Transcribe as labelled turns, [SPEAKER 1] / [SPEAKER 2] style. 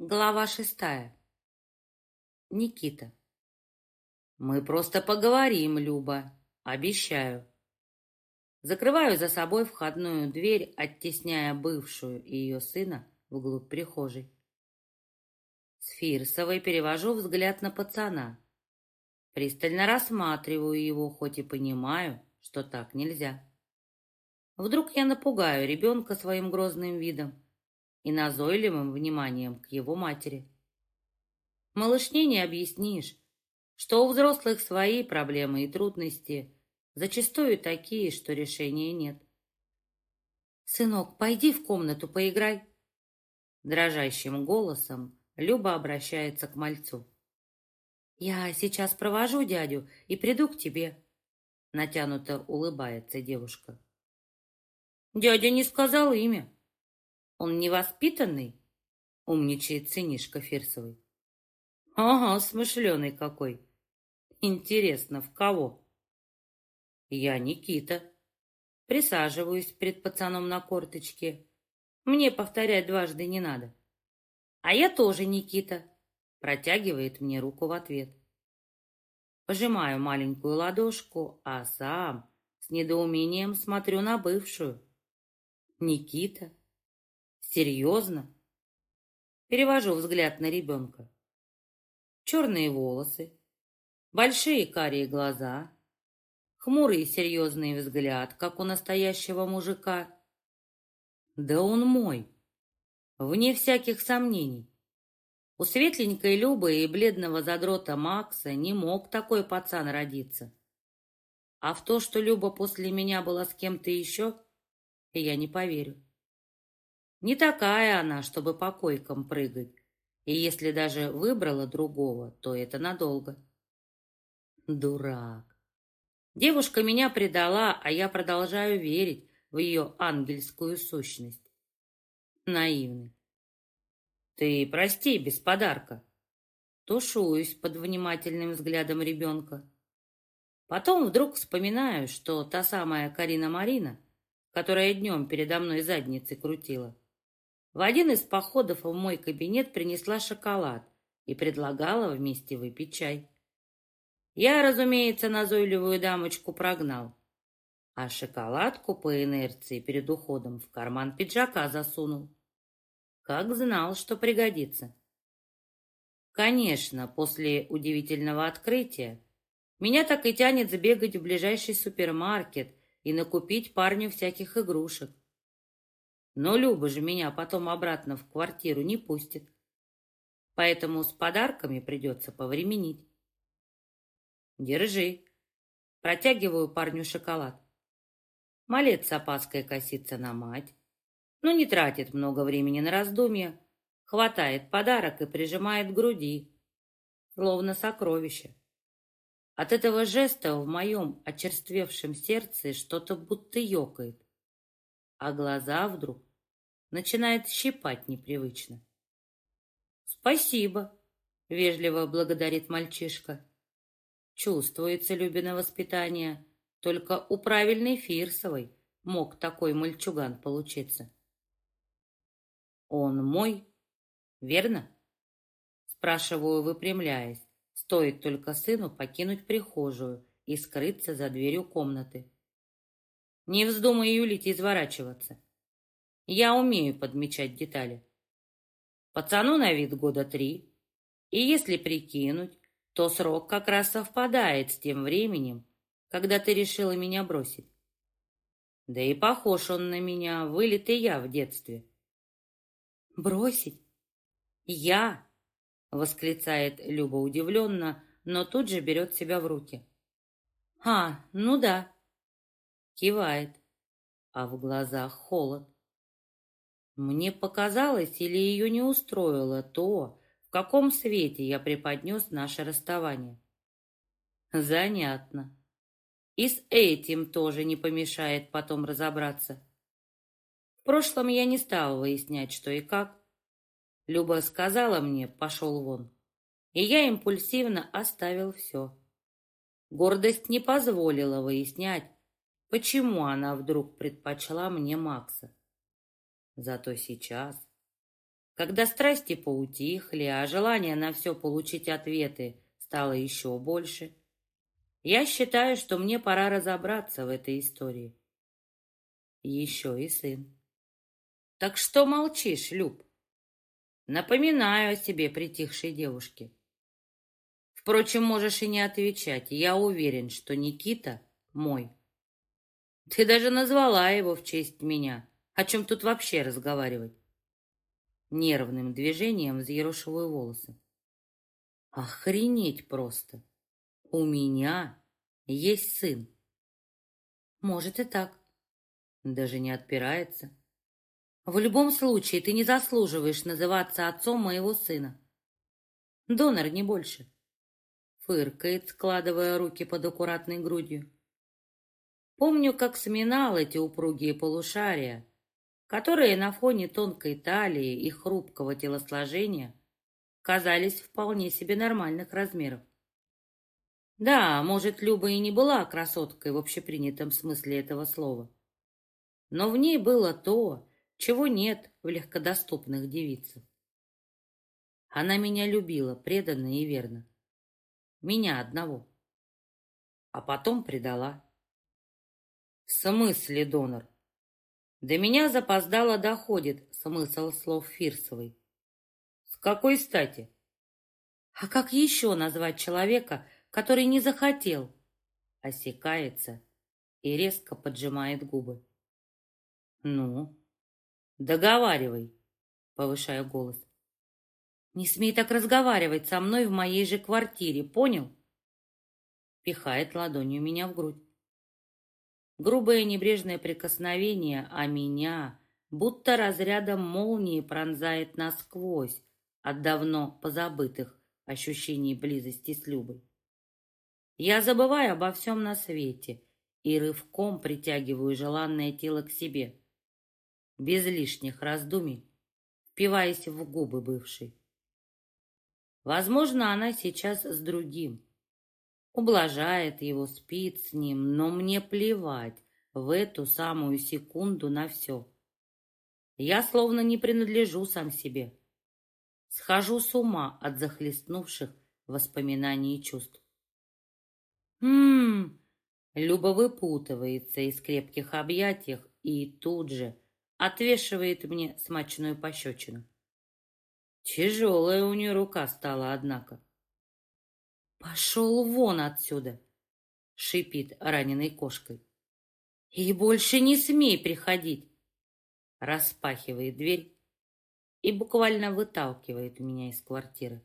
[SPEAKER 1] Глава шестая. Никита. Мы просто поговорим, Люба. Обещаю. Закрываю за собой входную дверь, оттесняя бывшую и ее сына вглубь прихожей. С Фирсовой перевожу взгляд на пацана. Пристально рассматриваю его, хоть и понимаю, что так нельзя. Вдруг я напугаю ребенка своим грозным видом и назойливым вниманием к его матери. Малышне не объяснишь, что у взрослых свои проблемы и трудности, зачастую такие, что решения нет. «Сынок, пойди в комнату, поиграй!» Дрожащим голосом Люба обращается к мальцу. «Я сейчас провожу дядю и приду к тебе», — натянуто улыбается девушка. «Дядя не сказал имя. Он невоспитанный? Умничает сынишка Фирсовый. Ага, смышленый какой. Интересно, в кого? Я Никита. Присаживаюсь перед пацаном на корточке. Мне повторять дважды не надо. А я тоже Никита. Протягивает мне руку в ответ. Пожимаю маленькую ладошку, а сам с недоумением смотрю на бывшую. Никита. Серьезно? Перевожу взгляд на ребенка. Черные волосы, большие карие глаза, хмурый и серьезный взгляд, как у настоящего мужика. Да он мой, вне всяких сомнений. У светленькой Любы и бледного задрота Макса не мог такой пацан родиться. А в то, что Люба после меня была с кем-то еще, я не поверю. Не такая она, чтобы по койкам прыгать. И если даже выбрала другого, то это надолго. Дурак. Девушка меня предала, а я продолжаю верить в ее ангельскую сущность. Наивный. Ты прости, без подарка. Тушуюсь под внимательным взглядом ребенка. Потом вдруг вспоминаю, что та самая Карина Марина, которая днем передо мной задницей крутила, в один из походов в мой кабинет принесла шоколад и предлагала вместе выпить чай. Я, разумеется, назойливую дамочку прогнал, а шоколадку по инерции перед уходом в карман пиджака засунул. Как знал, что пригодится. Конечно, после удивительного открытия меня так и тянет сбегать в ближайший супермаркет и накупить парню всяких игрушек. Но Люба же меня потом обратно в квартиру не пустит. Поэтому с подарками придется повременить. Держи. Протягиваю парню шоколад. Малец с опаской косится на мать, но не тратит много времени на раздумья, хватает подарок и прижимает к груди, словно сокровище. От этого жеста в моем очерствевшем сердце что-то будто ёкает. а глаза вдруг начинает щипать непривычно. «Спасибо», — вежливо благодарит мальчишка. Чувствуется Любина воспитание, только у правильной Фирсовой мог такой мальчуган получиться. «Он мой, верно?» Спрашиваю, выпрямляясь. Стоит только сыну покинуть прихожую и скрыться за дверью комнаты. Не вздумай юлить и изворачиваться. Я умею подмечать детали. Пацану на вид года три, и если прикинуть, то срок как раз совпадает с тем временем, когда ты решила меня бросить. Да и похож он на меня, вылитый я в детстве. Бросить? Я? Восклицает Люба удивленно, но тут же берет себя в руки. А, ну да. кивает, а в глазах холод. Мне показалось, или ее не устроило то, в каком свете я преподнес наше расставание. Занятно. И с этим тоже не помешает потом разобраться. В прошлом я не стал выяснять, что и как. Люба сказала мне «пошел вон», и я импульсивно оставил все. Гордость не позволила выяснять, почему она вдруг предпочла мне Макса. Зато сейчас Когда страсти поутихли, а желание на все получить ответы стало еще больше, я считаю, что мне пора разобраться в этой истории. Еще и сын. Так что молчишь, Люб? Напоминаю о себе притихшей девушке. Впрочем, можешь и не отвечать. Я уверен, что Никита мой. Ты даже назвала его в честь меня. О чем тут вообще разговаривать? Нервным движением взъерошиваю волосы. Охренеть просто. У меня есть сын. Может и так. Даже не отпирается. В любом случае, ты не заслуживаешь называться отцом моего сына. Донор, не больше. Фыркает, складывая руки под аккуратной грудью. Помню, как сминал эти упругие полушария, которые на фоне тонкой талии и хрупкого телосложения казались вполне себе нормальных размеров. Да, может, Люба и не была красоткой в общепринятом смысле этого слова, но в ней было то, чего нет в легкодоступных девицах. Она меня любила преданно и верно. Меня одного. А потом предала. В смысле, донор? До меня запоздало доходит смысл слов Фирсовой. С какой стати? А как еще назвать человека, который не захотел? Осекается и резко поджимает губы. Ну, договаривай, повышая голос. Не смей так разговаривать со мной в моей же квартире, понял? Пихает ладонью меня в грудь. Грубое небрежное прикосновение, а меня будто разрядом молнии пронзает насквозь от давно позабытых ощущений близости с Любой. Я забываю обо всем на свете и рывком притягиваю желанное тело к себе, без лишних раздумий, впиваясь в губы бывшей. Возможно, она сейчас с другим, ублажает его спит с ним, но мне плевать в эту самую секунду на все. Я словно не принадлежу сам себе. Схожу с ума от захлестнувших воспоминаний и чувств. м хм, Люба выпутывается из крепких объятиях и тут же отвешивает мне смачную пощечину. Тяжелая у нее рука стала, однако. «Пошел вон отсюда!» — шипит раненой кошкой. «И больше не смей приходить!» Распахивает дверь и буквально выталкивает меня из квартиры.